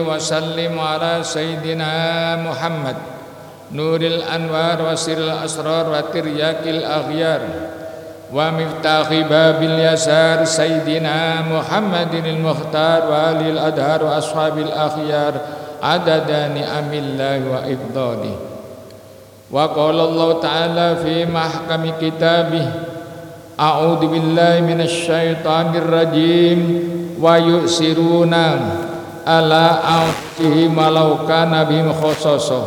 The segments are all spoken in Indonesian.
وسلم على سيدنا محمد نور الأنوار وسر الأسرار وترياك الأغيار ومفتاح باب اليسار سيدنا محمد المختار وآل الأدهار وأصحاب الأخيار عدد نعم الله وإفضاله وقال الله تعالى في محكم كتابه أعوذ بالله من الشيطان الرجيم ويؤسرون ala anfusihi malauka nabi khososo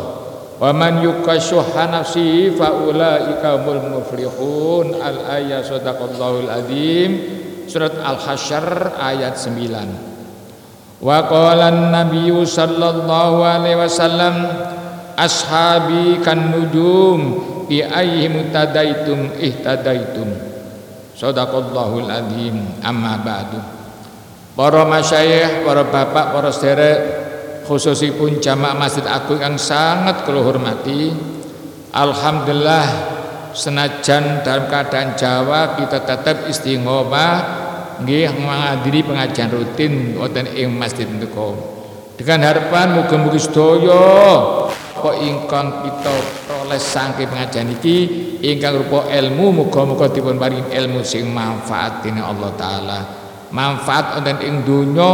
wa man yukashuha nafsihi fa ulaika humul muflihun. Al ayat sadaqallahul azim surat al hasyr ayat 9 wa qala an nabiyyu sallallahu alaihi wasallam ashabi kan nujum bi ayyi mutadaitum ihtadaitum. Sadaqallahul azim amma ba'du. Para masyayikh, para bapak, para sederek khususipun jamaah Masjid Agung yang sangat kula hormati Alhamdulillah senajan dalam keadaan Jawa kita tetap istiqomah nggih menghadiri pengajian rutin wonten ing Masjid menika. Dengan harapan muga-muga sedaya apa ingkang kita proleh saking pengajian iki ingkang rupa ilmu muga-muga dipun paringi ilmu sing manfaat dening Allah taala. Manfaat wonten ing donya,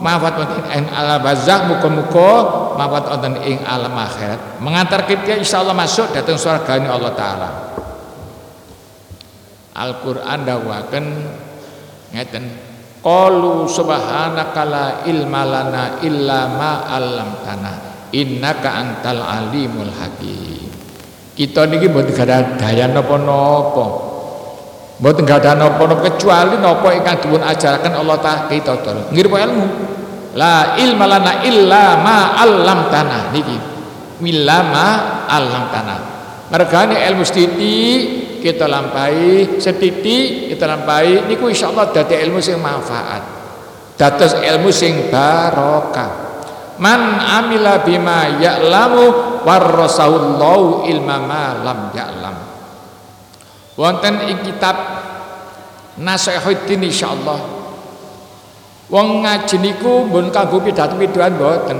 manfaat wonten ing alam barzakh muga-muga manfaat wonten ing alam akhirat. Mengantar kita insyaallah masuk datang surga Allah taala. Al-Qur'an dawaken ngeten qalu subhanaka la ilma lana illa ma 'allamtana innaka antal alimul hakim kita niki mboten gadah daya napa-napa mboten gadah napa-napa kecuali napa ingkang dipun ajaraken Allah taala kita nggih ilmu. La ilma lana illa ma 'allamtana. Niki. Illa ma 'allamtana. Mergane ilmu sithik kita lampai setitik kita lampai niku insyaallah dadi ilmu sing manfaat. Dados ilmu sing barokah. Man amila bima ya'lamu warrasallahu ilma ma lam ya'lam wonten ing kitab Nasihuddin insyaallah. Wong ngaji niku mbon kanggo pidato-pidatoan mboten.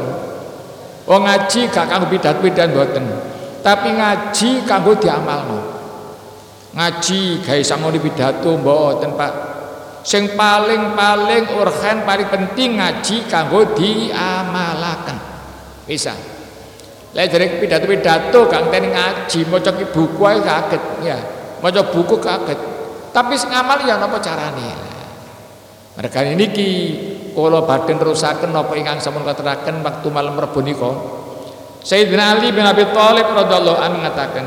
Wong ngaji gak kanggo pidato-pidatoan mboten. Tapi ngaji kanggo diamalno. Ngaji gawe sangoni pidato mboten Pak. Sing paling-paling urgen paling penting ngaji kanggo diamalaken. Bisa. Lek dari pidato-pidato teni ngaji maca buku ae kaget. Ya maca buku kaget. Tapi sing amal ya napa carane? Mereka niki kula badhe nerusaken napa ingkang sampun kateraken waktu malam Rebo nika. Sayyidina Ali bin Abi Thalib radhiyallahu anhu mengatakan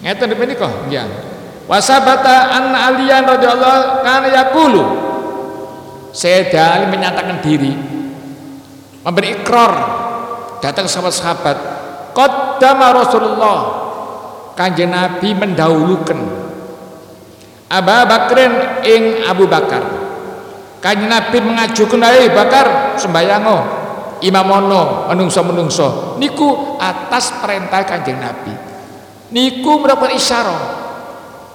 Ngeten menika nggih. Wasabata an aliyan radhiyallahu kana yaqulu. Sayyidina Ali menyatakan diri memberi ikrar datang sahabat-sahabat qaddama Rasulullah kanjeng Nabi mendahulukan Abu Bakrin ing Abu Bakar. Kanjeng Nabi mengajukan Abu Bakar sembayango imamono menungso-menungso. Niku atas perintah kanjeng Nabi. Niku merupakan isyarat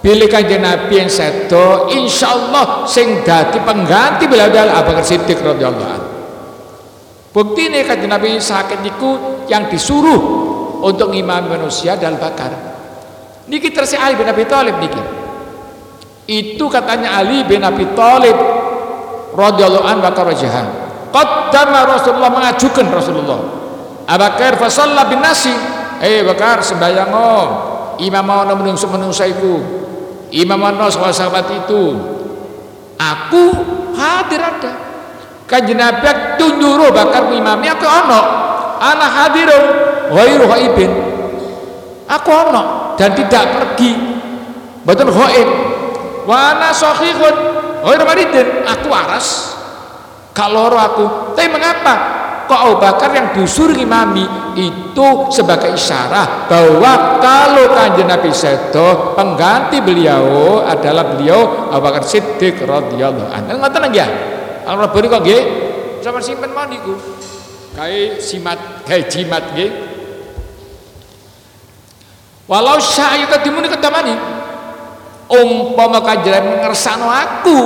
pilih kanjeng Nabi yang sedo insyaallah sing dadi pengganti Bilal Abu Bakar Siddiq radhiyallahu bukti ini kanjeng Nabi sakit niku yang disuruh untuk imam manusia dan bakar niki tersi Ali bin Abi Thalib niki. Itu katanya Ali bin Abi Thalib radhiyallahu anhu bakar wajahan qaddama Rasulullah mengajukan Rasulullah. Abu Bakar fasalla bin nasi. Eh bakar sembayang oh imam mau menungso menungso iku. Imam mau sahabat itu. Aku hadir ada. Kanjeng Nabi tunjuru bakar imamnya aku ono. Anak hadirun ghairu ghaibin. Aku ono dan tidak pergi betul ghaib wa ana sahihun ghairu maridin aku waras kalau aku tapi mengapa kok Abu Bakar yang disuruh imami itu sebagai isyarat bahwa kalau kanjeng Nabi Sedo pengganti beliau adalah beliau Abu Bakar Siddiq radhiyallahu anhu. Ngoten lagi ya. Al Rabbani kok nggih sampeyan simpen mau niku. Kae simat, kae jimat nggih. Walau tadi muni ketamani umpama kanjeng ngersano aku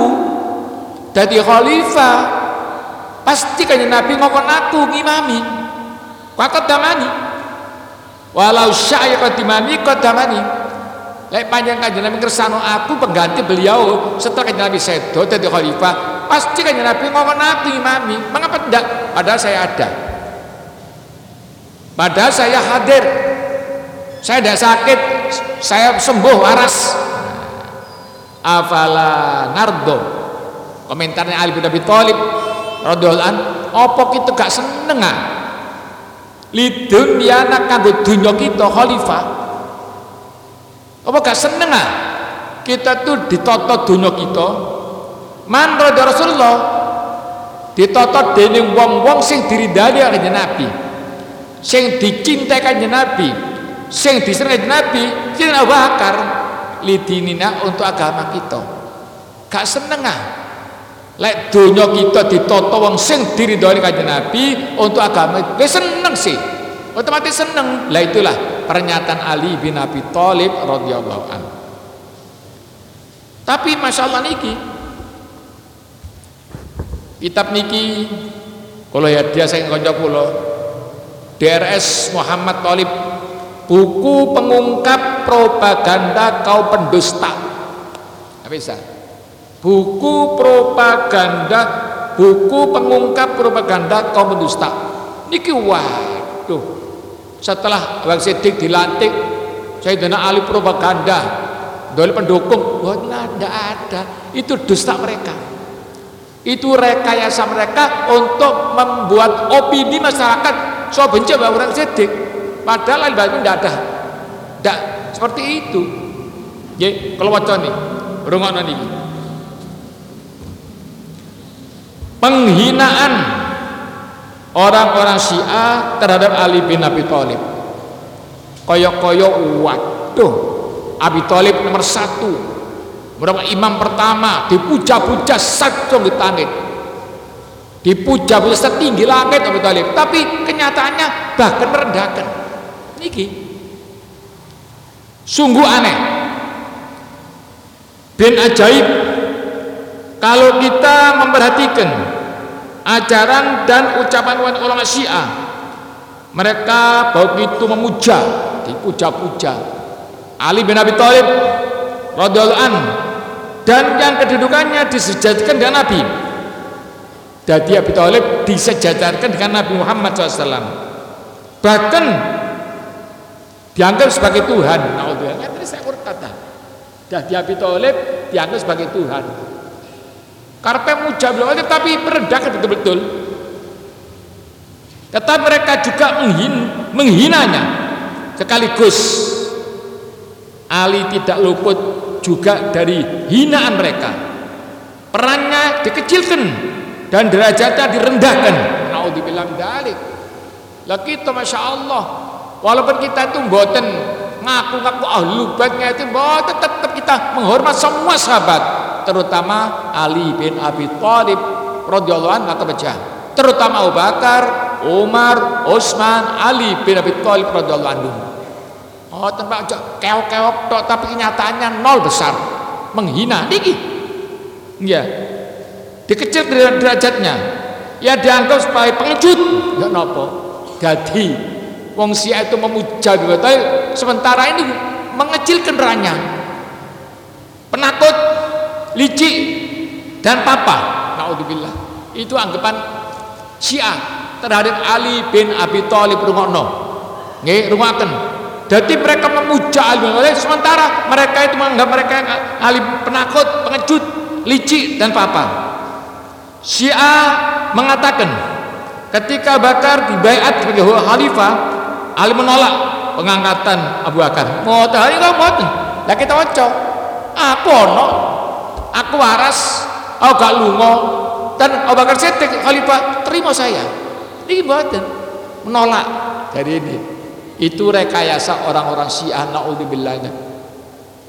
dadi khalifah pasti kanjeng Nabi ngokon aku ngimami Kata damani walau syaya qadimani qadamani. Lek panjang kanjeng Nabi kersano aku pengganti beliau setelah kanjeng Nabi sedo jadi khalifah pasti kanjeng Nabi ngomong aku imami mengapa tidak? Padahal saya ada. Padahal saya hadir saya tidak sakit saya sembuh waras. Afala nardo komentarnya Ali bin Abi Thalib radhiyallahu an opo kita gak seneng ah? Lidun yana kanggo dunya kita khalifah. Apa gak seneng ah? Kita tuh ditoto dunya kita. Man radha Rasulullah ditoto dening wong-wong sing diridani kanjeng Nabi sing dicintai kanjeng Nabi sing disenengi Nabi sing Abu Bakar lidinina untuk agama kita. Gak seneng ah. Lek donya kita ditoto wong sing diridhoi kanjeng Nabi untuk agama wis seneng sih. Otomatis seneng. Lah itulah pernyataan Ali bin Abi Thalib radhiyallahu an tapi masya Allah niki kitab niki kalau ya dia saya kanca kula DRS Muhammad Thalib buku pengungkap propaganda kaum pendusta. Bisa? Buku propaganda buku pengungkap propaganda kaum pendusta. Niki waduh. Setelah Bang Sidik dilantik saya dana ahli propaganda. Dari pendukung. Wah tidak ada. Itu dusta mereka. Itu rekayasa mereka untuk membuat opini masyarakat. So benci bahwa orang Sidik Padahal al-Bani tidak ada. Tidak seperti itu. Ya, kalau waca nih, niki. Penghinaan orang-orang Syiah terhadap Ali bin Abi Thalib. Koyok-koyok waduh, Abi Thalib nomor satu. Berapa imam pertama dipuja-puja sajong di langit dipuja-puja setinggi langit Abi Thalib tapi kenyataannya bahkan merendahkan niki. Sungguh aneh. Bin ajaib kalau kita memperhatikan ajaran dan ucapan ulama syiah. Mereka begitu memuja dipuja-puja. Ali bin Abi Thalib radhiyallahu an dan yang kedudukannya disejatikan dengan Nabi. Jadi Abi Thalib disejajarkan dengan Nabi Muhammad SAW bahkan dianggap sebagai Tuhan. Naudzubillah. Tadi saya kata. Jadi Abi Thalib dianggap sebagai Tuhan. Karena muja beliau tapi merendahkan betul-betul tetapi mereka juga menghin, menghinanya. Sekaligus Ali tidak luput juga dari hinaan mereka. Perannya dikecilkan dan derajatnya direndahkan. Naudzubillah dalik. Lah kita Masya Allah walaupun kita itu mboten ngaku-ngaku ahlu baitnya itu mboten tetap kita menghormat semua sahabat. Terutama Ali bin Abi Thalib radhiyallahu anhu kebeja terutama Abu Bakar, Umar, Utsman, Ali bin Abi Thalib radhiyallahu anhu. Oh tanpa keok-keok tapi kenyataannya nol besar. Menghina. Niki. Ya dikecil derajatnya. Ya dianggap sebagai pengecut. Ya nopo? Jadi wong sia itu memuja tapi sementara ini mengecilkan ranya. Penakut licik dan papa. Naudzubillah. Itu anggapan syiah terhadap Ali bin Abi Thalib rungokno. Nggih rungokaken. Jadi mereka memuja Ali bin Abi sementara mereka itu menganggap mereka Ali penakut pengecut licik dan papa. Syiah mengatakan ketika Bakar dibaiat sebagai khalifah, Ali menolak pengangkatan Abu Bakar. Mau tahu kok mau Lah kita waca. Aku ono, aku waras, aku gak lungo dan Abu Bakar Siddiq khalifah terima saya. Ini mboten menolak dari ini. Itu rekayasa orang-orang Syiah naudzubillah.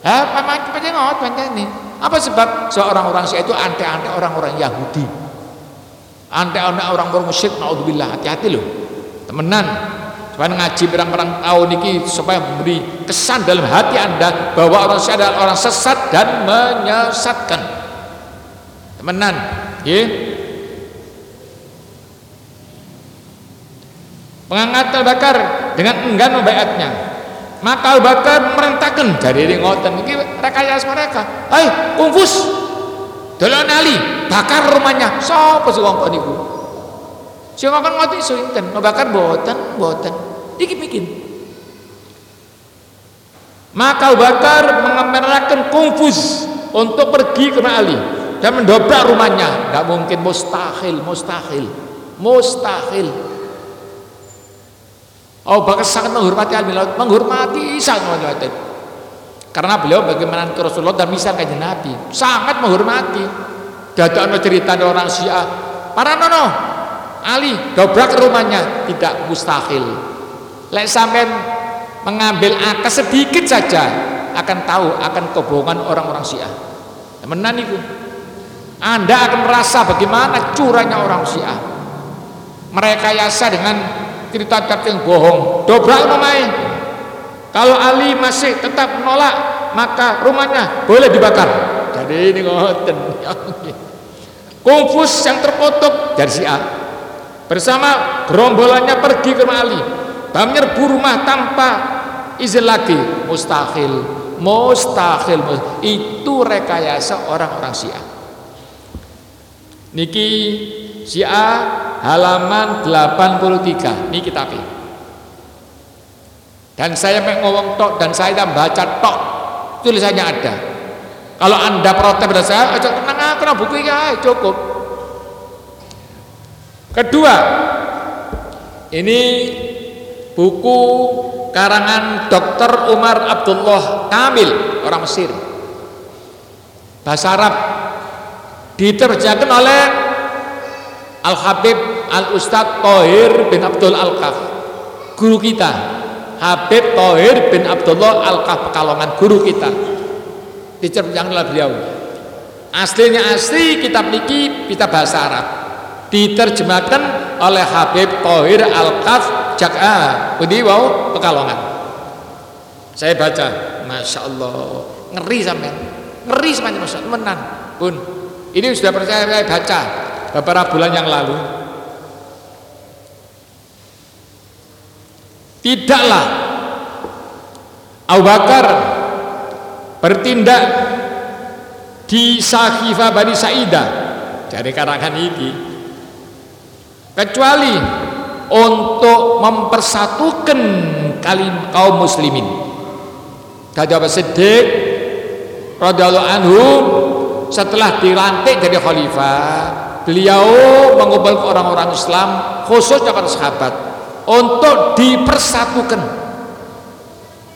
Hah, paman pancen ini. Apa sebab seorang orang Syiah itu antek-antek orang-orang Yahudi? Anda-anda orang bermusyrik naudzubillah hati-hati loh. Temenan. Supaya ngaji berang-berang tahun ini supaya memberi kesan dalam hati Anda bahwa orang Syiah adalah orang sesat dan menyesatkan. Temenan, ya. Pengangkat Abu Bakar dengan enggan membaiatnya. Maka Abu Bakar merentahkan jadi ini ngoten iki rekayasa mereka. Hai, kungfus. Dolan Ali, bakar rumahnya. Sapa sing wong niku? Sing ngomong ngoten Abu Bakar mboten, mboten. Iki bikin. Maka Abu Bakar mengemerahkan kungfus untuk pergi ke Ali dan mendobrak rumahnya. Tidak mungkin mustahil, mustahil, mustahil. Abu Bakar sangat menghormati Ali menghormati sangat menghormati. Karena beliau bagaimana ke Rasulullah dan bisa kajian Nabi, sangat menghormati. Ada cerita orang Syiah, para nono, Ali dobrak rumahnya, tidak mustahil. Lek sampai mengambil angka sedikit saja akan tahu akan kebohongan orang-orang Syiah. Menan itu. Anda akan merasa bagaimana curangnya orang Syiah. Mereka yasa dengan cerita-cerita yang bohong. Dobrak rumahnya. Kalau Ali masih tetap menolak, maka rumahnya boleh dibakar. Jadi ini ngoten. Kungfus yang terkutuk dari Syiah bersama gerombolannya pergi ke rumah Ali Bam nyerbu rumah tanpa izin lagi. Mustahil. Mustahil. Itu rekayasa orang-orang Syiah. Niki Syiah halaman 83 ini kitabnya dan saya ngomong tok dan saya baca tok. Tulisannya ada. Kalau anda protes pada saya aja tenang aku buku ya cukup. Kedua ini buku karangan Dr. Umar Abdullah Kamil orang Mesir. Bahasa Arab. Diterjemahkan oleh Al Habib Al Ustadz Tohir bin Abdul Al Kaf. Guru kita Habib Tohir bin Abdullah Al Kaf Pekalongan guru kita. Diterjemahkan oleh beliau. Aslinya asli kitab niki kita bahasa Arab diterjemahkan oleh Habib Tohir Al Kaf jak ah budi wow? Pekalongan. Saya baca. Masya Allah ngeri sampai ngeri sampai masya menan pun. Ini sudah percaya saya baca beberapa bulan yang lalu. Tidaklah Abu Bakar bertindak di Sakifah Bani Sa'idah dari karangan ini kecuali untuk mempersatukan kalim kaum muslimin. Kata Abu Siddiq radhiyallahu anhu setelah dilantik jadi khalifah, beliau mengumpulkan orang-orang Islam khususnya para sahabat untuk dipersatukan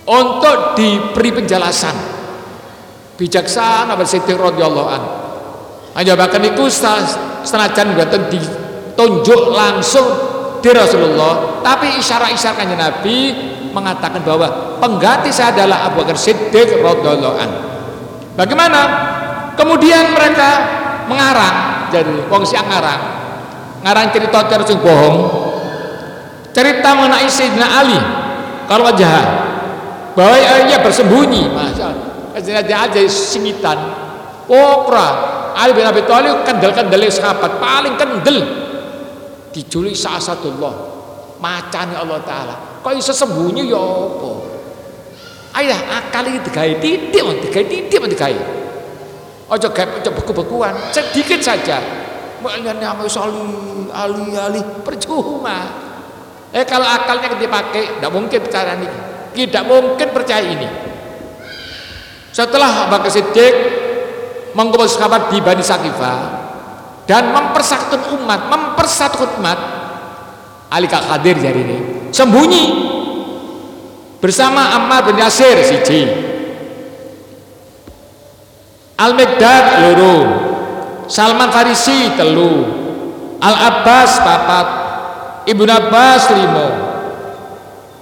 untuk diberi penjelasan bijaksana Siddiq radhiyallahu anhu. Hanya bahkan itu senajan ditunjuk langsung di Rasulullah tapi isyarat-isyarat kanjeng Nabi mengatakan bahwa pengganti saya adalah Abu Bakar Siddiq radhiyallahu an. Bagaimana? Kemudian mereka mengarang jadi wong si ngarang. Ngarang cerita cerita sing bohong. Cerita mengenai Sayyidina Ali kalau wajah bahwa ia bersembunyi masa aja aja singitan. Okra Ali bin Abi Thalib kendel-kendel sahabat paling kendel diculik Allah macane Allah taala. Kok iso sembunyi ya apa? Ayah akal iki digawe titik digawe titik digawe. Aja gawe aja beku-bekuan. Sedikit saja. Maknanya nama ali ali ali percuma. Eh kalau akalnya dipakai tidak mungkin percaya ini. Tidak mungkin percaya ini. Setelah Abu Siddiq mengkumpul sahabat di Bani Sakifah dan mempersatukan umat, mempersatukan umat. Ali Kak Hadir jadi ini. Sembunyi. Bersama Ammar bin Yasir siji. Al-Megdad loro. Salman Farisi telu. Al-Abbas papat. Ibnu Abbas limo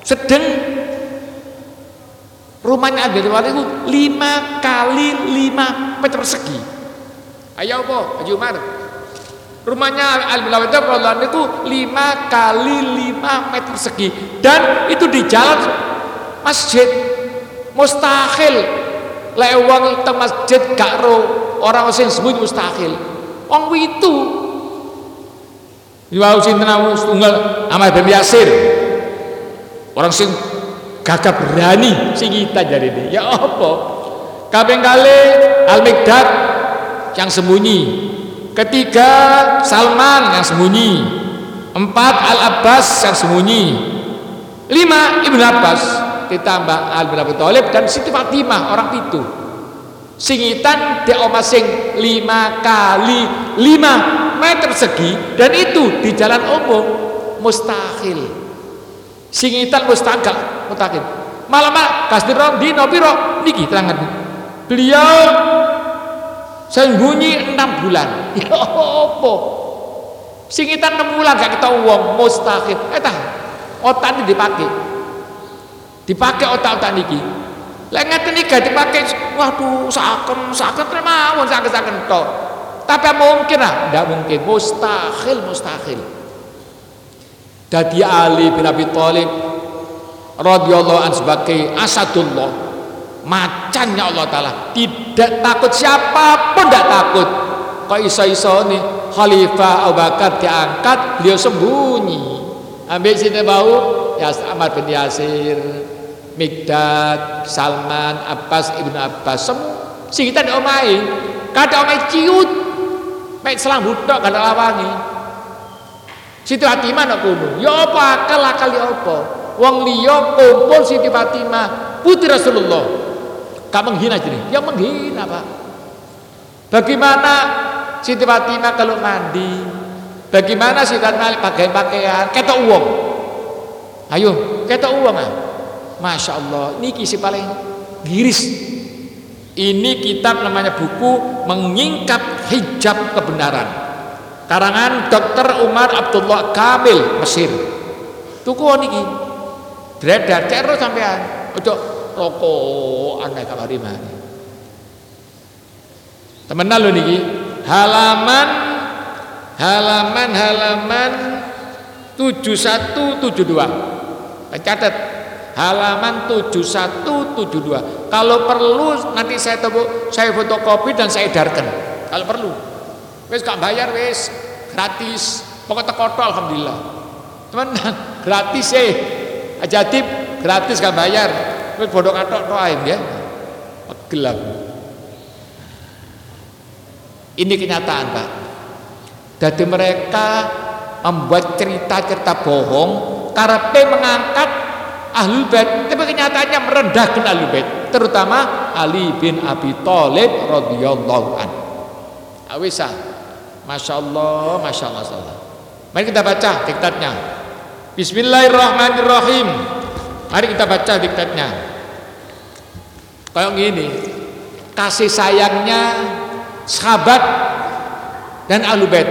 sedeng. Rumahnya ada di itu lima kali lima meter persegi. Ayo apa? Haji Rumahnya Al Bilawid itu 5 kali 5 meter persegi dan itu di jalan masjid. Mustahil. Lewang ke masjid gak orang sing sebut mustahil. Wong itu Iwau sinten tunggal Ahmad bin Yasir. Orang sing gagap berani. Sing kita jadi ini ya apa? Kaping kali al mikdad yang sembunyi ketiga Salman yang sembunyi. Empat al Abbas yang sembunyi. Lima Ibn Abbas. Ditambah Al bin Abi Thalib dan Siti Fatimah orang itu. Singitan dia oma sing lima kali lima meter segi dan itu di jalan umum mustahil. Singitan mustahil mustahil. Malah mak kasdiro di nopiro niki terangan beliau sembunyi enam bulan. Ya apa? Singitan enam bulan gak kita uang mustahil. Eh otak ini dipakai. Dipakai otak-otak niki. Lek ngeten iki dipakai waduh saken saken mawon saken-saken to tapi mungkin lah tidak mungkin. Mustahil mustahil. Dadi Ali bin Abi Thalib radhiyallahu an sebagai asadullah macannya Allah taala tidak takut siapa pun tidak takut kok iso-iso nih Khalifah Abu Bakar diangkat beliau sembunyi ambil sini bau ya Ahmad bin Yasir Mikdad, Salman, Abbas, Ibnu Abbas, semua sing kita ndak omai. Kada omai ciut. Mek selang budak kada lawangi. Siti Fatimah nak kuno. Ya apa akal akal ya apa? Wong liya kumpul Siti Fatimah, putri Rasulullah. Kamu menghina jadi. Ya menghina, Pak. Bagaimana Siti Fatimah kalau mandi? Bagaimana Siti Fatimah pakai pakaian? Kata uang. Ayo, kata uang ah. Masya Allah ini kisi paling giris ini kitab namanya buku menyingkap hijab kebenaran karangan Dr. Umar Abdullah Kamil Mesir tuku niki beredar cero sampean ojo rokok aneh kabari mana temenan lo niki halaman halaman halaman 7172 catat halaman 7172 kalau perlu nanti saya temu saya fotokopi dan saya edarkan. Kalau perlu. Wis gak bayar wis. Gratis. Pokoknya koto alhamdulillah. Teman gratis eh. Ajatip gratis gak bayar wis bodoh katok doain ya gelap. Ini kenyataan Pak. Jadi mereka membuat cerita-cerita bohong karena mengangkat ahlul bait. Tapi kenyataannya merendahkan ahlul bait terutama Ali bin Abi Thalib radhiyallahu an awisa Masya Allah Masya Allah, Masya Allah. mari kita baca diktatnya. Bismillahirrahmanirrahim mari kita baca diktatnya kayak gini kasih sayangnya sahabat dan ahlul bait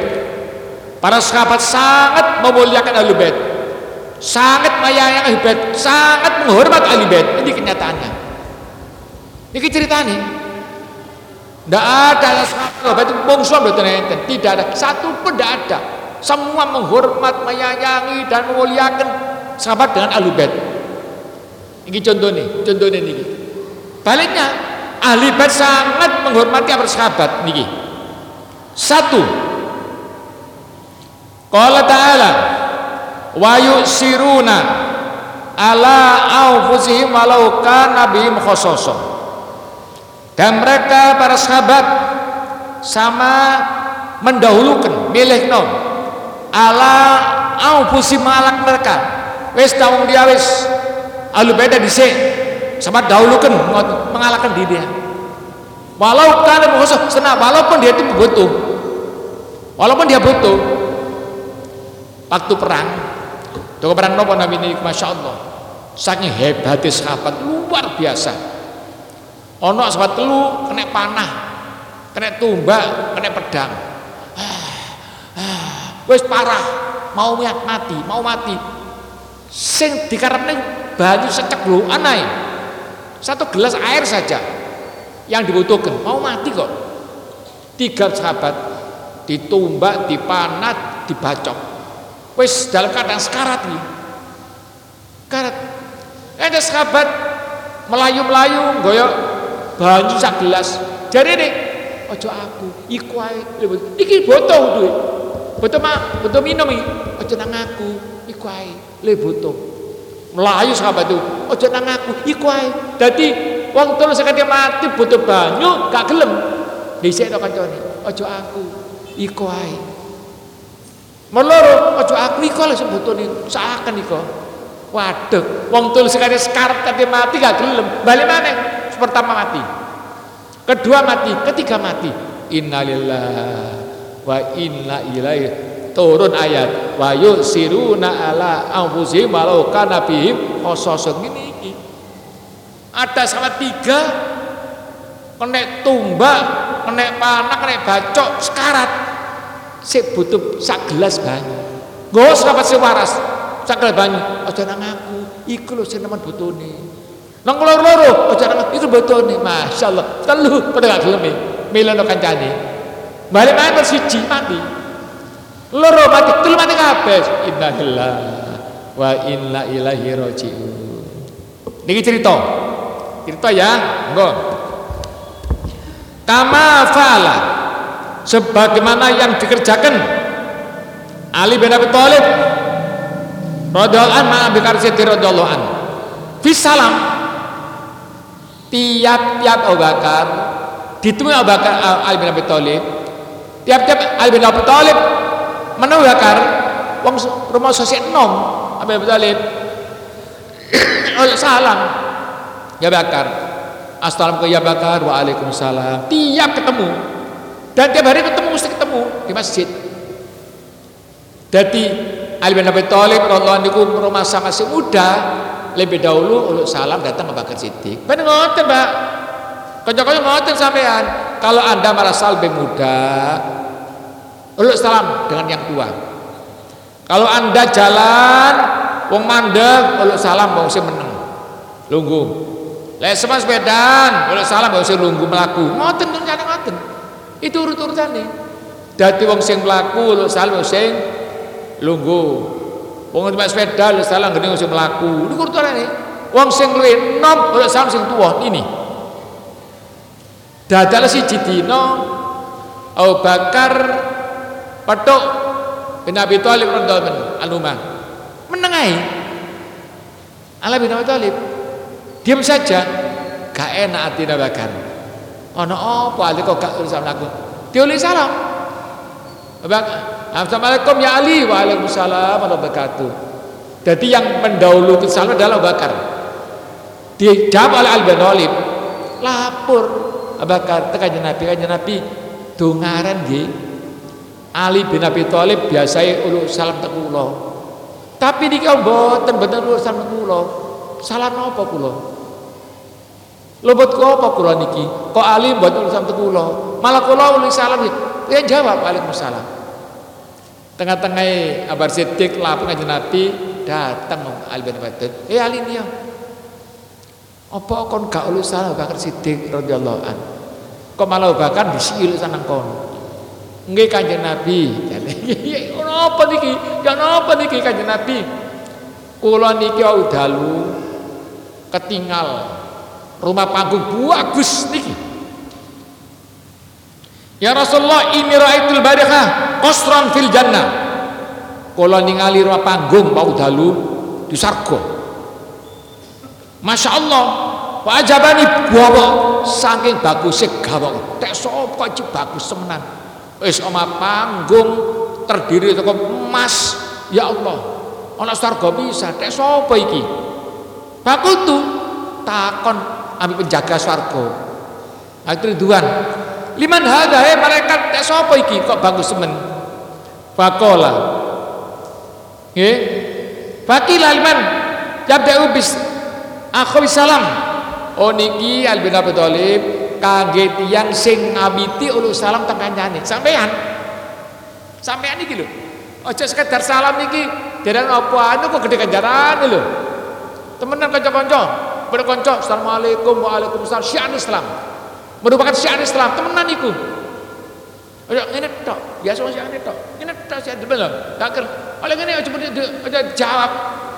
para sahabat sangat memuliakan ahlul bait sangat menyayangi ahli bait, sangat menghormat ahli bait. Ini kenyataannya. Ini ceritanya. Tidak ada sahabat itu bongso Tidak ada satu pun tidak ada. Semua menghormat, menyayangi dan memuliakan sahabat dengan ahli bait. Ini contohnya, contohnya ini. Baliknya, ahli bait sangat menghormati para sahabat niki. Satu. Qala ta'ala wa yusiruna ala aufusihim walau kana bihim khososo dan mereka para sahabat sama mendahulukan milih no ala aufusihim malak mereka wis tawung dia wis alu beda dhisik sama dahulukan mengalahkan diri dia walau kana khososo senang walaupun dia itu butuh walaupun dia butuh waktu perang Toko perang nopo nabi ini masya Allah. Saking hebatnya sahabat luar biasa. Ono sahabat telu kena panah, kena tumbak, kena pedang. Wes parah, mau mati, mau mati. Sing dikarepne banyu secek lho anai. Satu gelas air saja yang dibutuhkan, mau mati kok. Tiga sahabat ditumbak, dipanat, dibacok. Wis dalam keadaan sekarat nih karat ada sahabat melayu-melayu goyok banyu sak gelas. Jadi nih ojo aku iku ae. Iki butuh duwe. Butuh mah butuh minum iki. Ojo nang aku iku ae le butuh Melayu sahabat itu, ojo nang aku, iku ae. Dadi wong telu sekali mati butuh banyu, gak gelem. Dhisik to kancane, ojo aku, iku ae. Meloro, ojo aku iku lho sebutune, saken iku. Waduh, wong telu sekali sekarang tadi mati gak gelem. Balik mana? Pertama mati. Kedua mati, ketiga mati. Innalillah wa inna ilaihi turun ayat. Wa yusiruna ala anfusihim walau kana bihim khososun ini, ini ada sama tiga kena tumbak kena panah kena bacok sekarat. Si butuh sak gelas banyu. Gak usah si waras sak gelas banyu. Aja nang aku. Iku lho sing nemen butune nang loro-loro aja nang iku butune masyaallah. Telu pada gak gelem milih kancane. Balik mana siji mati loro mati telu mati kabeh. Innalillah wa inna ilaihi rajiun. Niki cerita. Cerita ya engko kama fala. Sebagaimana yang dikerjakan Ali bin Abi Thalib radhiyallahu anhu Abi Siddiq radhiyallahu anhu. Fi salam tiap-tiap Abu Bakar ditemui Abu Bakar Ali bin Abi Thalib tiap-tiap Ali bin Abi Thalib mana bakar wong rumah sosial nom Abu Talib. Oleh salam. Ya bakar. Assalamualaikum ya bakar. Waalaikumsalam. Tiap ketemu. Dan tiap hari ketemu mesti ketemu di masjid. Jadi Ali bin Abi Thalib radhiyallahu anhu rumah sama masih muda. Lebih dahulu uluk salam datang ke Bakar Siddiq. Ben ngoten Mbak kanca-kanca ngoten sampean. Kalau Anda merasa lebih muda Uluk salam dengan yang tua. Kalau anda jalan, wong mandek, uluk salam bau sih meneng, lunggu. Lek sama sepedaan, uluk salam bau sih lunggu melaku. Ngoten jangan ngoten. Itu urut urutane. Dadi wong sing melaku, uluk salam sing lunggu. Wong numpak sepeda, salam gede sing melaku. Ini urutane. Wong sing luwih nom, uluk salam sing tua ini. Dadal si dina Abu Bakar Petuk bin Abi Thalib radhiyallahu anhu meneng ae. Ali bin Abi Thalib diam saja gak enak hati bakar. Ono apa Ali kok gak urusan aku? Diuli salam. Assalamualaikum ya Ali Waalaikumsalam warahmatullahi. Jadi yang mendahului salam adalah Abu Bakar. Dijawab oleh Ali bin. Lapor Abu Bakar tekan Nabi, kanjeng Nabi dongaran nggih Ali bin Abi Thalib biasai uluk salam tekulo. Tapi niki mboten mboten uluk salam tekulo. Salah napa kula? Lho kok apa kula niki? Kok Ali mboten uluk salam tekulo? Malah kula uluk salam ya jawab Waalaikumsalam. Tengah-tengah Abar Siddiq lapung aja Nabi datang Ali bin Abi Thalib. Eh Ali nih apa kon gak uluk salam Bakar Siddiq radhiyallahu an. Kok malah Bakar disil sanang kono. Nggih Kanjeng Nabi. Apa niki? Ya napa niki Kanjeng Nabi? Kula niki dalu ketinggal rumah panggung bagus niki. Ya Rasulullah ini raaitul barikah qasran fil jannah. Kula ningali rumah panggung bau dalu di sarga. Masya Allah Pak ajabani bawa saking bagusnya gawang tek sapa bagus semenan wis oma panggung terdiri teko emas. Ya Allah ana surga bisa tek sapa iki? Bakutu takon ambil penjaga surga akhir duan liman hadha he malaikat tek sapa iki? Kok bagus semen? Fakola nggih. Fakila liman. Yabda'u bis akhawi salam oh niki al bin Abi Thalib kaget yang sing ngabiti ulu salam teng kancane sampean sampean iki lho aja sekedar salam niki jaran apa anu kok gede ganjaran lho temenan kanca-kanca berkonco assalamualaikum waalaikumsalam syiar Islam merupakan syiar Islam temenan iku Ayo ngene tok, biasa sing ngene tok. Ngene tok sing bener. Tak ker. Oleh ngene aja aja jawab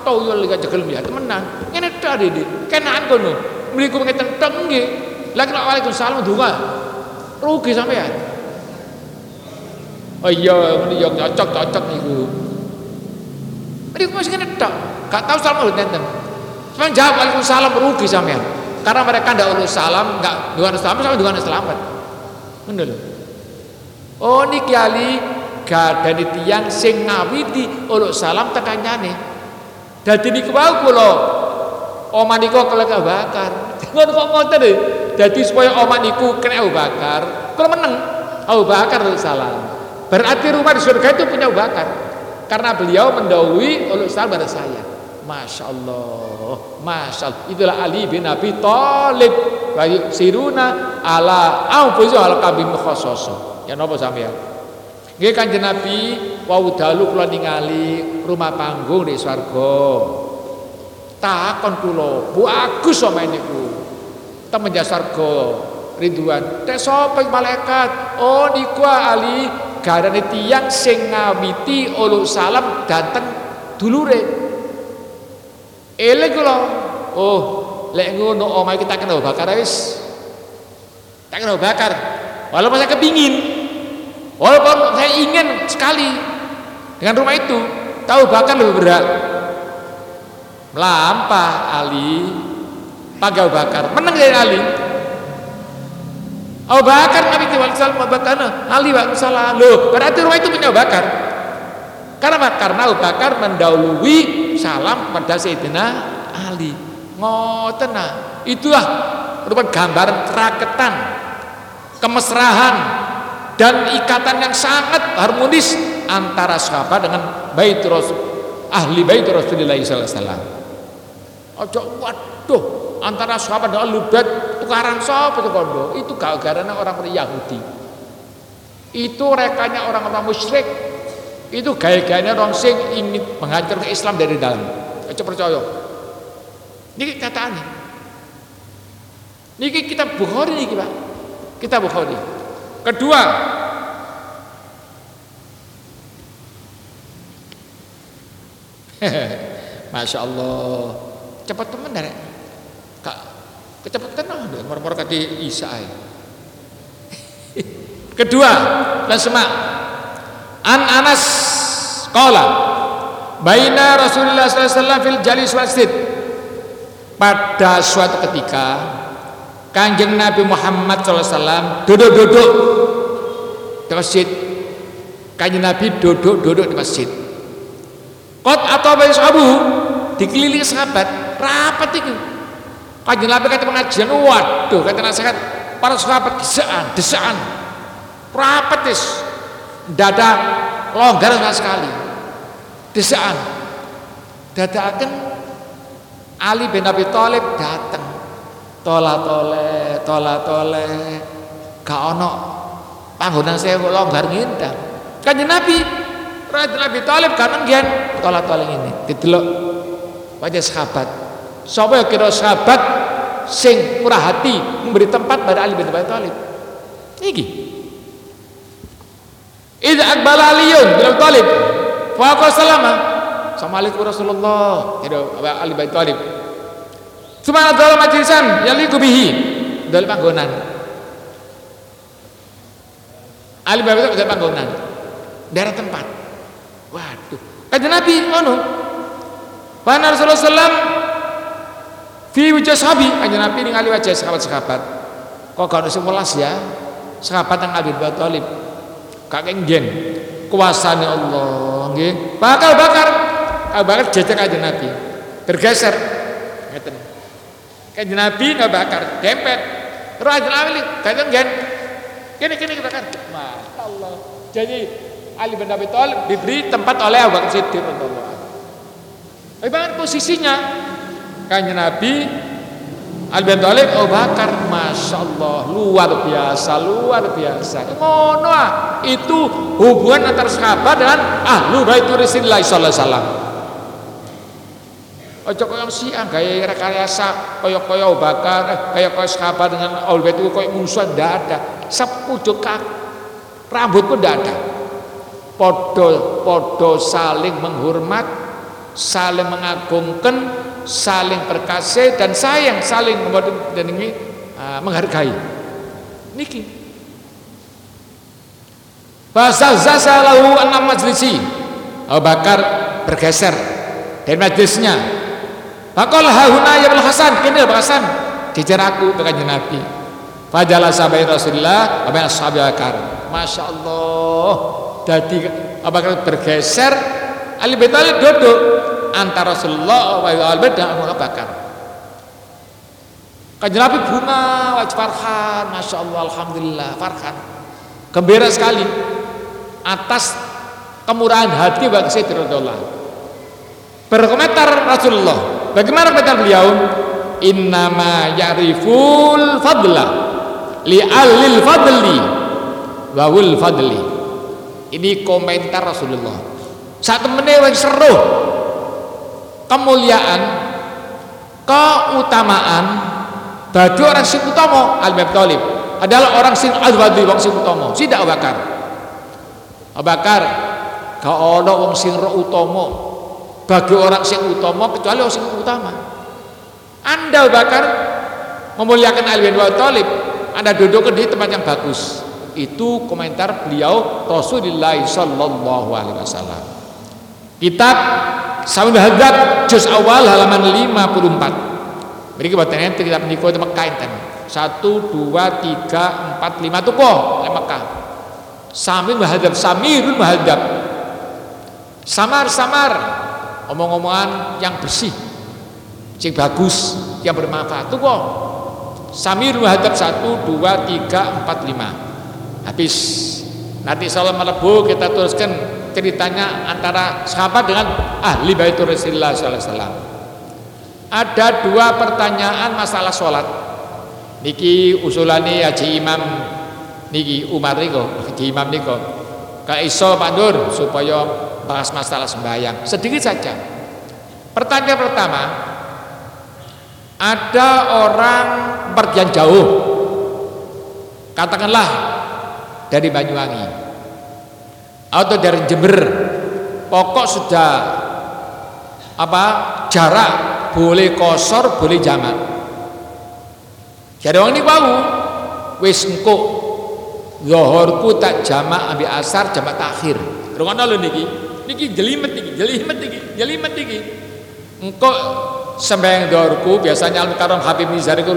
toyol gak jegelem ya temenan. Ngene tok iki. Kenaan kono. Mriku ngeten tok nggih. Lagi kalau Waalaikumsalam dunga rugi sampean. Oh iya, ini yang cocok cocok niku. Ini masih kena tak, gak tahu salam nenten. Sampeyan jawab Waalaikumsalam rugi sampean. Karena mereka ndak ulul salam, enggak duan selamat sama duan selamat. Ngono Oh niki ali gadani tiyang sing ngawiti ulul salam tekanyane. Dadi niku wau kula omah niku kelek bakar. Ngono kok ngoten lho. Dadi supaya omah niku kena Abu Bakar, kula meneng Abu Bakar salam. Berarti rumah di surga itu punya Abu Bakar. Karena beliau mendahului ulul salam pada saya. Masya Allah Masya Allah Itulah Ali bin Abi Talib Bayu siruna ala Amfuzu ala kabim khososo Ya nopo sampean Nggih Kanjeng Nabi wau dalu kula ningali rumah panggung di swarga. Takon kula, bagus sama niku. Temen swarga Ridwan. Teh sapa malaikat? Oh niku Ali garane tiyang sing ngawiti ulu salam dateng dulure. Eling kula. Oh, lek ngono omah kita kena bakar wis. Tak kena bakar. Walaupun saya kepingin. Walaupun saya ingin sekali dengan rumah itu, tahu bakar lebih berat. Melampah Ali pagal bakar, menang dari Ali. Abu Bakar Nabi Sallallahu Alaihi Wasallam Ali salah loh berarti rumah itu punya Bakar karena? Karena Abu Bakar mendahului salam pada Sayyidina Ali. Ngoten nah. Itulah merupakan gambaran keraketan, kemesraan dan ikatan yang sangat harmonis antara sahabat dengan bait Rasul ahli bait Rasulullah sallallahu alaihi wasallam. Ojo waduh antara sahabat dengan ahli bait tukaran sapa itu kondo. Itu gara-gara orang Yahudi. Itu rekanya orang-orang musyrik itu gaya-gayanya orang sing ingin menghancurkan Islam dari dalam. Aja percaya. Niki kataane. Niki kita Bukhari niki, Pak. Kita Bukhari. Kedua, Masya Allah cepat teman dari kecepatan lah mor-mor kati Isa kedua dan semak. An Anas qala Baina Rasulullah SAW fil jalis masjid. Pada suatu ketika Kanjeng Nabi Muhammad SAW duduk-duduk di masjid. Kanjeng Nabi duduk-duduk di masjid. Kot atau bayi sahabu dikelilingi sahabat rapat itu Kanjeng Nabi kata pengajian waduh kata nasihat para sahabat desaan desaan. Rapat is dada longgar sama sekali. Desaan. Dadakan Ali bin Abi Thalib datang tola tole tola tole. Gak ono panggonan saya longgar ngintang kan Nabi Raja Nabi Thalib kan ngen tola tole ini didelok. Wajah sahabat. Sapa yang kira sahabat sing murah hati memberi tempat pada Ali bin Abi Thalib iki Idza akbala Aliun bin Abi Thalib fa salama. Assalamualaikum Rasulullah. Tidak Ali bin Thalib. Subhanahu dalam majlisan yang liku bihi dalam panggonan. Ali bin Abi Thalib dalam panggonan. Daerah tempat. Waduh. Kajian Nabi ngono. Pana Rasulullah sallam fi wajah sahabi. Kanjeng Nabi ningali wajah sahabat-sahabat. Kok gak ada ya? Sahabat yang Ali bin Thalib. Kakek ngen kuasanya Allah nggih. Bakal bakar. Bakar jejak aja Nabi. Bergeser. Ngeten. Kanjeng Nabi nggak bakar. Dempet. Terus aja Nabi kakek ngen kini kini bakar. Masya Allah jadi Ali bin Abi Thalib diberi tempat oleh Abu Bakar Siddiq radhiyallahu anhu. posisinya kanjeng Nabi Al bin Thalib Abu Bakar Masya Allah luar biasa luar biasa. Ngono ah itu hubungan antara sahabat dengan ahlu bait Rasulullah sallallahu alaihi wasallam. Ojo koyo siang gaya rekayasa koyo koyo Bakar eh, kaya koyo sahabat dengan ahlu itu koyo musuh ndak ada. Sepujuk kak rambut pun ndak ada. Podo podo saling menghormat saling mengagungkan saling berkasih dan sayang saling dan uh, menghargai. Niki. Bahasa zasalahu enam majlisi. Abu Bakar bergeser dari majlisnya. Fakol hahuna ya Hasan, kini Hasan, jejer aku dengan Nabi. Fajalah sahabat Rasulullah, apa yang sahabat Bakar. Masya Allah, jadi Abu Bakar bergeser, Ali bin Thalib duduk antara Rasulullah wa Abu dan Abu Bakar. Kanjeng Nabi bunga wajib farhan, masya Allah, alhamdulillah, farhan, gembira sekali atas kemurahan hati bagi Sayyidina Berkomentar Rasulullah, Bagaimana kata beliau? Innama ya'riful fadla li alil fadli wawul fadli. Ini komentar Rasulullah. Saat temene wis seru kemuliaan keutamaan bagi orang sing utama Al Thalib adalah orang sing azwadi wong sing utama tidak Abu Bakar. Abu Bakar gak ana wong sing utama bagi orang sing utama kecuali orang sing utama. Anda bakar memuliakan Abi Thalib anda duduk di tempat yang bagus. Itu komentar beliau Rasulullah Sallallahu Alaihi Wasallam kitab Samin Hadad juz awal halaman 54 Beri kebatannya kitab niko itu kainten satu dua tiga empat lima tuh kok Mekah. Samin Mahadab Samirun Mahadab Samar Samar omong-omongan yang bersih yang bagus yang bermanfaat itu kok Samir Wahadab 1 2 3 4 5 habis. Nanti salam melebu kita teruskan ceritanya antara sahabat dengan ahli baitur Rasulullah SAW ada dua pertanyaan masalah sholat. Niki usulani Haji Imam niki Umar niko Haji Imam niko Kak iso Pak Nur supaya bahas masalah sembahyang. Sedikit saja. Pertanyaan pertama ada orang pergian jauh. Katakanlah dari Banyuwangi atau dari Jember. Pokok sudah apa jarak boleh kosor boleh jamak. Jadi orang ini bau wis engko Zohorku tak jamak ambil asar jamak takhir Rungono lho niki. Niki jelimet niki jelimet niki jelimet niki engkau sembahyang dorku biasanya al karam Habib Nizar itu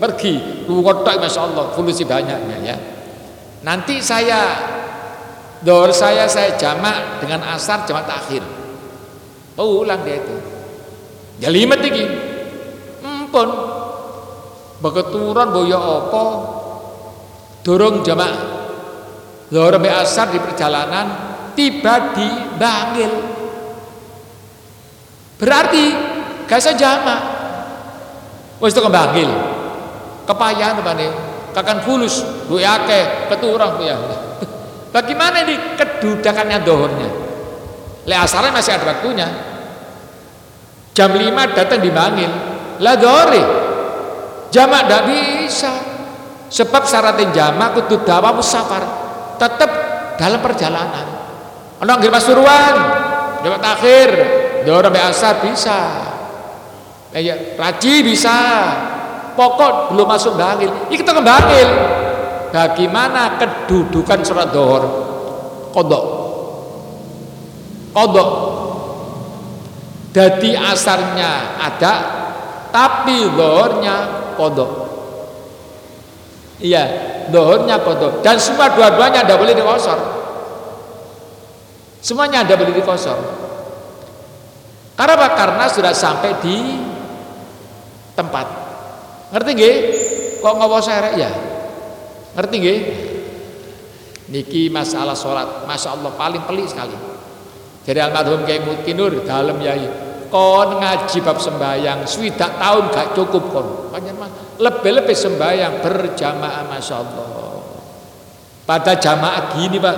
pergi. Lu ngotok masya Allah fulusi banyaknya ya. Nanti saya dor saya saya jamak dengan asar jamak takhir. Oh, ulang dia itu. Jelimet niki empun. Beketuran boyo apa? Dorong jamak. Dorong asar di perjalanan tiba di Bangil. Berarti gak usah jamak. Wis itu ke Bangil. Kepayahan nih kakan fulus. Bu yake keturang ya bagaimana ini kedudakannya dohornya le asalnya masih ada waktunya. Jam 5 datang di Bangil. Lah dore jamak tidak bisa. Sebab syaratnya jamak kudu dawa musafar tetap dalam perjalanan. Ono nggih Pasuruan, Jawa Takhir, Dora Asar bisa. Eh, ya, Raji bisa. Pokok belum masuk Bangil. Ini kita. Bagaimana kedudukan surat dohor? Kodok. Kodok. Jadi asarnya ada, tapi dohornya kodok. Iya, dohornya kodok. Dan semua dua-duanya tidak boleh dikosor. Semuanya ada berdiri kosong. Karena apa? Karena sudah sampai di tempat. Ngerti nggih? Kok ngopo serek ya? Ngerti nggih? Niki masalah sholat, masya Allah paling pelik sekali. Jadi almarhum Kiai Mutinur dalam yai, kon ngaji bab sembayang, swidak tahun gak cukup kon. Lebih-lebih sembayang berjamaah masya Allah. Pada jamaah gini pak,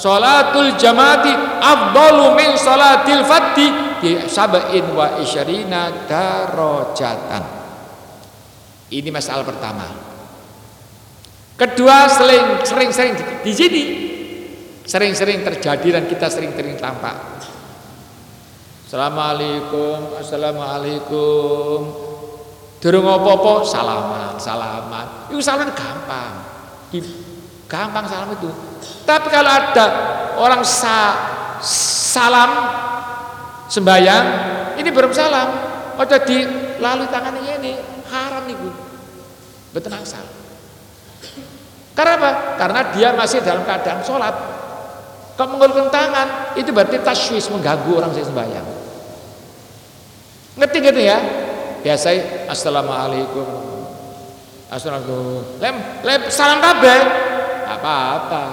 Salatul jamaati afdalu min salatil fadhi bi sab'in wa isyarina darajatan. Ini masalah pertama. Kedua sering sering-sering di sini sering-sering terjadi dan kita sering-sering tampak. Assalamualaikum, assalamualaikum. Durung apa-apa salaman, salaman. Itu salaman gampang. Gampang salam itu. Tapi kalau ada orang sa salam sembahyang, ini belum salam. Ojo di lalu tangan ini haram nih Betul asal. Karena apa? Karena dia masih dalam keadaan sholat. Kalau mengulurkan tangan itu berarti taswis mengganggu orang yang sembahyang. Ngerti gitu ya? Biasa assalamualaikum. Assalamualaikum. Lem, lem salam kabeh. Apa-apa.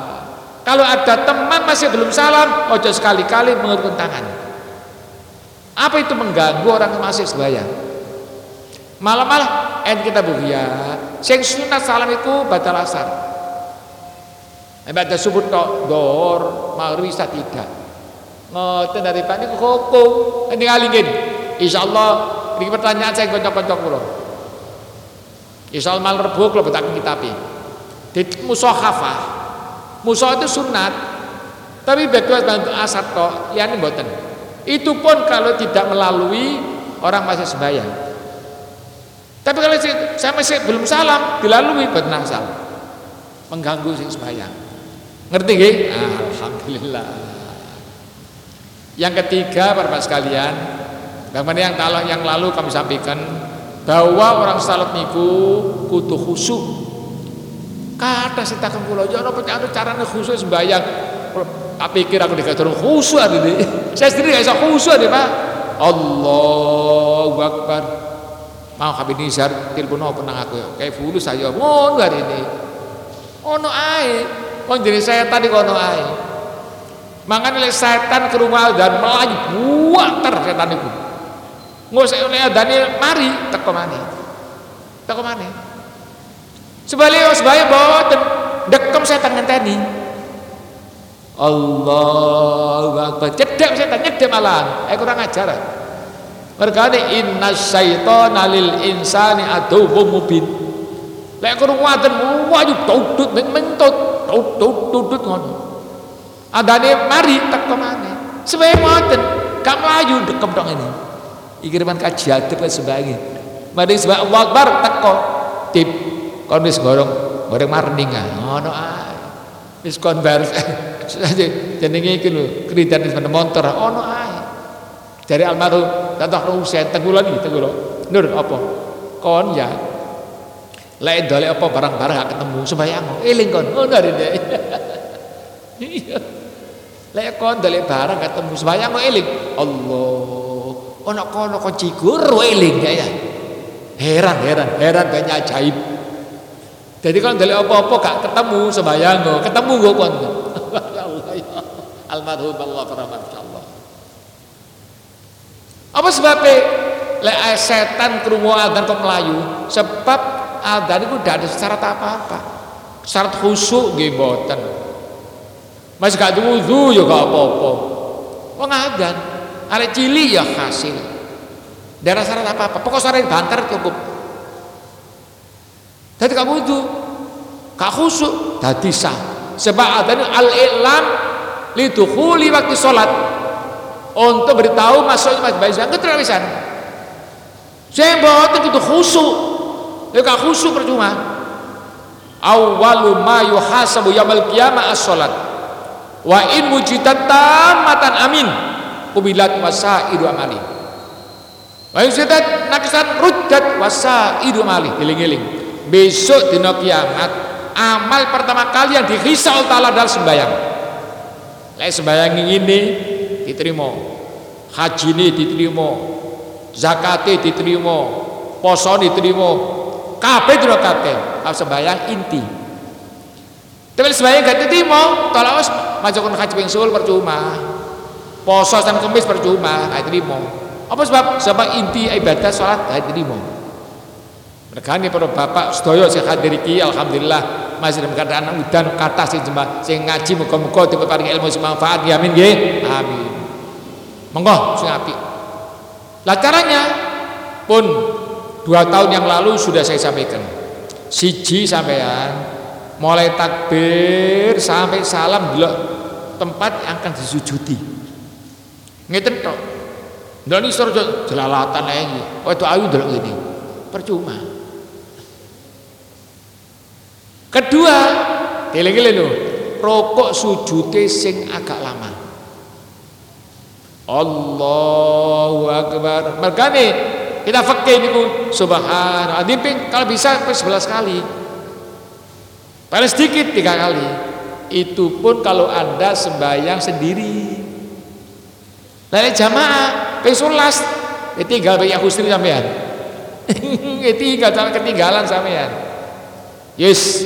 Kalau ada teman masih belum salam, ojo sekali-kali mengulurkan tangan. Apa itu mengganggu orang yang masih sembahyang? Malah-malah en kita buhya. Sing sunat salam itu batal asar. Ibadah subuh tok dor maghrib tiga. Ngoten dari Pak niku hukum. Ini ngalingin. Insyaallah ini pertanyaan saya kanca-kanca kula. Insyaallah mal rebo kula betaken kitabe. Di musahafah Musa itu sunat, tapi bagi bantu asar toh, ini mboten. Itu pun kalau tidak melalui orang masih sembahyang. Tapi kalau saya masih belum salam, dilalui benar salam. Mengganggu sing sembahyang. Ngerti nggih? Alhamdulillah. Yang ketiga, para sekalian, bagaimana yang kalau yang lalu kami sampaikan bahwa orang salat niku kudu khusyuk Kata setakan kula yo apa anu carane khusus sembayang. Tak pikir aku dikatakan khusus ini. Saya sendiri gak bisa khusus deh Pak. Allahu Akbar. Mau Habib Nizar telepon apa nang aku kayak fulus saya ngono hari ini. Ono ae. Wong jadi setan iki ono ae. Makanya lek setan ke rumah dan melayu buater setan itu. Ngosek oleh adane mari teko maneh. Teko maneh. Sebaliknya sebaya bawa dan dekem setan ngenteni. Allah Akbar. Cedek setan nyedek malah. Eh kurang ajar. Mergane inna syaitana lil insani aduwwum mubin. Lek kurang waden waju tutut mentut tutut tutut ngono. Adane mari teko maneh. Sebaya ngoten, gak mlayu dekem tok ini. Iki reman kaji adep sebagai. Mari sebab Allah Akbar teko tip kon wis gorong goreng marning ah ngono ae wis kon bar jenenge iki lho wis motor ono ae dari almarhum Datuk Husain tenggulo iki tenggulo Nur apa? Kon ya. Lek dolek apa barang-barang gak ketemu sembayang eling kon ngono rene iya. Lek kon dolek barang ketemu sembayang eling? Allah ono kono kon cigur eling ya? Heran heran heran banyak ajaib. Jadi kalau dari apa-apa gak ketemu sembayang go, ketemu go kon. ya Allah ya. Almarhum Allah rahmat Allah. Apa sebabnya? Lek setan krungu adzan kok melayu sebab adzan itu tidak ada syarat apa-apa. Syarat khusyuk nggih mboten. Mas gak wudu ya gak apa-apa. Wong adzan arek cili ya hasil. Darah syarat apa-apa. Pokok syarat banter cukup. Jadi kamu itu kak khusyuk dadi sah. Sebab adanya al-i'lam lidukhuli waktu sholat untuk beritahu masuknya masjid Baisan ke terawihsan. Saya bawa itu khusyuk. Ya kak khusyuk percuma. Awalu ma yuhasabu yamal qiyamah as-sholat. Wa in wujidat tamatan amin. Kubilat idu amali. Wa in wujidat nakisan rujat idu amali. Giling-giling besok di kiamat amal pertama kali yang dihisab Allah adalah sembahyang lek sembahyang ini diterima ini diterima zakat diterima poso diterima kabeh diterima kabeh. Sembahyang inti. Tapi sembahyang gak diterima tolak wis majukan haji pengsul percuma. Poso dan kemis percuma gak diterima. Apa sebab? Sebab inti ibadah sholat gak diterima Regane para bapak sedaya sing hadir iki alhamdulillah masih dalam keadaan udan kata sing jembah sing ngaji muga-muga diparingi ilmu sing manfaat ya amin nggih. Amin. Monggo sing apik. Lah caranya pun dua tahun yang lalu sudah saya sampaikan. Siji sampean mulai takbir sampai salam delok tempat yang akan disujudi. Ngeten tok. Ndani iso jelalatan ae. Oh itu ayu delok ngene. Percuma. Kedua, lho, rokok sujute sing agak lama. Allahu akbar. Mergane kita fakir niku subhanallah. Ping kalau bisa sebelas kali. Paling sedikit tiga kali. Itu pun kalau anda sembahyang sendiri. Dari jamaah ping sulas tinggal bagi aku sendiri sampean tinggal ketinggalan sampean yes.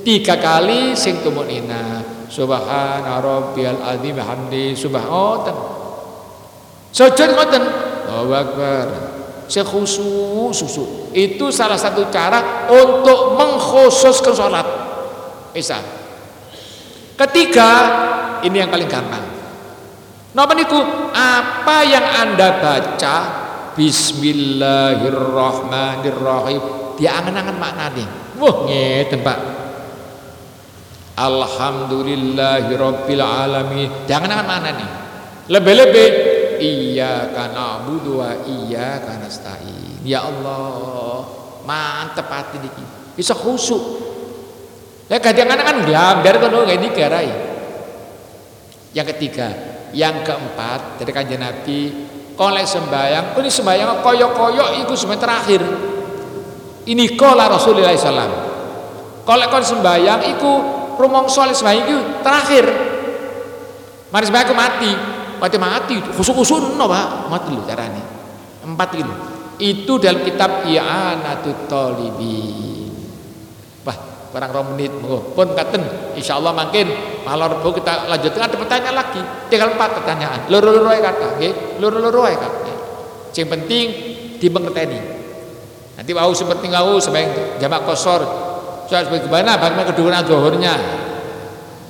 Tiga kali sing tumunina subhana rabbiyal azim hamdi subhanahu sujud ngoten. Allahu akbar. Sekhusu susu itu salah satu cara untuk mengkhususkan sholat. Bisa. Ketiga ini yang paling gampang. Napa niku? Apa yang anda baca? Bismillahirrahmanirrahim. Dia angan-angan maknanya wah ngeten Pak Alhamdulillahirabbil alamin jangan angan maknanya lebih-lebih Iya karena na'budu wa karena nasta'in. Ya Allah, mantep hati niki. Bisa khusuk. Ya kadang-kadang kan gambar kono ini dikarai. Yang ketiga, yang keempat dari kanjeng Nabi, kolek sembayang, ini sembayang koyok-koyok itu semua terakhir. Ini kola Rasulullah SAW. Kolek kon sembayang itu rumong soleh sembayang itu terakhir. Mari sembayang mati, mati mati. Khusuk-khusuk no Pak. Mati lu caranya empat itu itu dalam kitab I'anatut Talibin. Wah barang rong menit. Pun katen. Insyaallah makin malam rebu kita lanjutkan ada pertanyaan lagi. Tinggal empat pertanyaan. Loro-loro kata nggih. Loro-loro kata. Yang penting dimengerteni nanti mau seperti ngau sebagai jamak kosor. Soal sebagai mana? Bagaimana kedua zuhurnya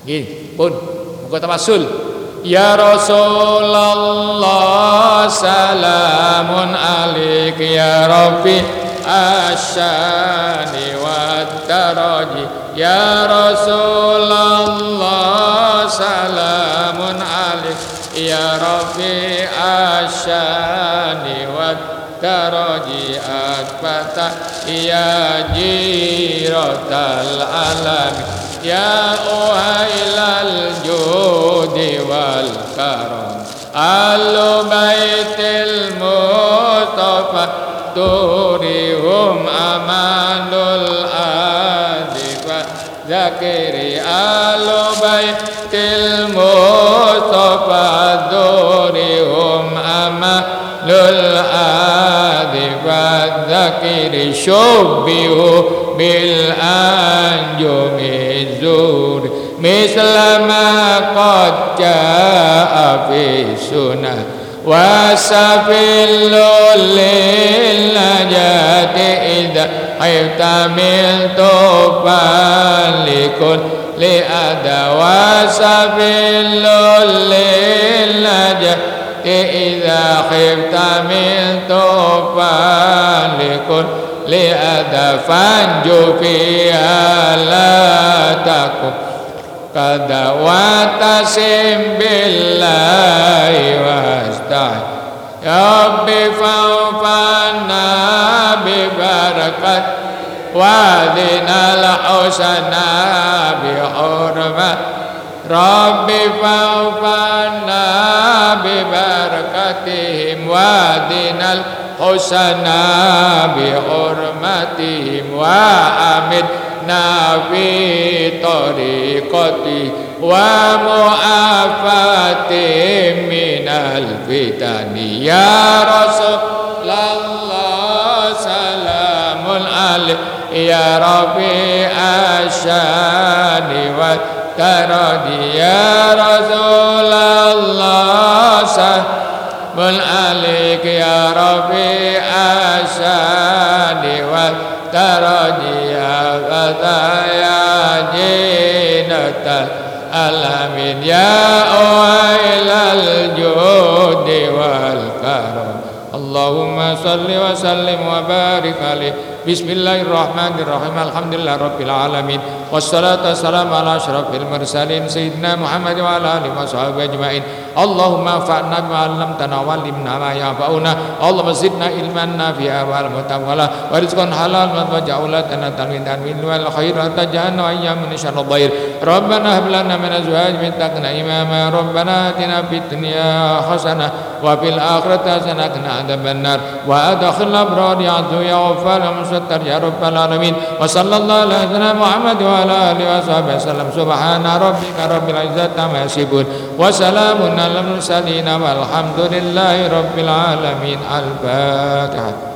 nggih pun. Muka tawasul Ya Rasulullah salamun alik. Ya Rabbi asyani wa daraji. Ya Rasulullah salamun alik. Ya Rabbi asyani wa daraji akbata ya jiratal alamin يا أهيل الجود والكرم أهل بيت المصطفى دورهم أمان الآدب ذكر أهل بيت المصطفى ذكر شبه بالأنجم الزور مثل ما قد جاء في السنة وسبيل للنجاة إذا احتملت فلكل لأدى وسبيل للنجاة إذا خفت من طوفان لكل لأذى فانجو فيها لا تكن قد واتسم بالله واستعن. يا رب فانفعنا ببركة وادنا الحسنى بحرمة. رب فانفعنا ببركتهم وادنا الحسنى Husna bi hurmatihim wa amin Nabi tariqati wa mu'afatim minal fitani. Ya Rasulullah salamun alaik ya Rabbi asyani wa taradi ya Rasulullah salamun alaik ya بأسان والترجي يا جينة الأمين. يا أويل الجود والكرم. اللهم صل وسلم وبارك عليه. بسم الله الرحمن الرحيم. الحمد لله رب العالمين. والصلاة والسلام على أشرف المرسلين سيدنا محمد وعلى آله وصحبه أجمعين. 'Allamtana wa 'allimna ma yanfa'una. Allahumma zidna ilman nafi'a wal mutawala wa rizqan halal wa ja'alatana tanwin tanwin wal khairat taj'alna wa ayyamin syarra dhair. Rabbana hab lana min azwajina imama. Rabbana atina fid dunya hasanah wa fil akhirati hasanah wa qina adzabannar. Wa adkhilna abrari ya ghaffar ya musattar ya rabbal alamin. Wa sallallahu ala sayyidina Muhammad wa ala alihi wa sahbihi wasallam subhana rabbika rabbil izzati amma المرسلين والحمد لله رب العالمين. الفاتحة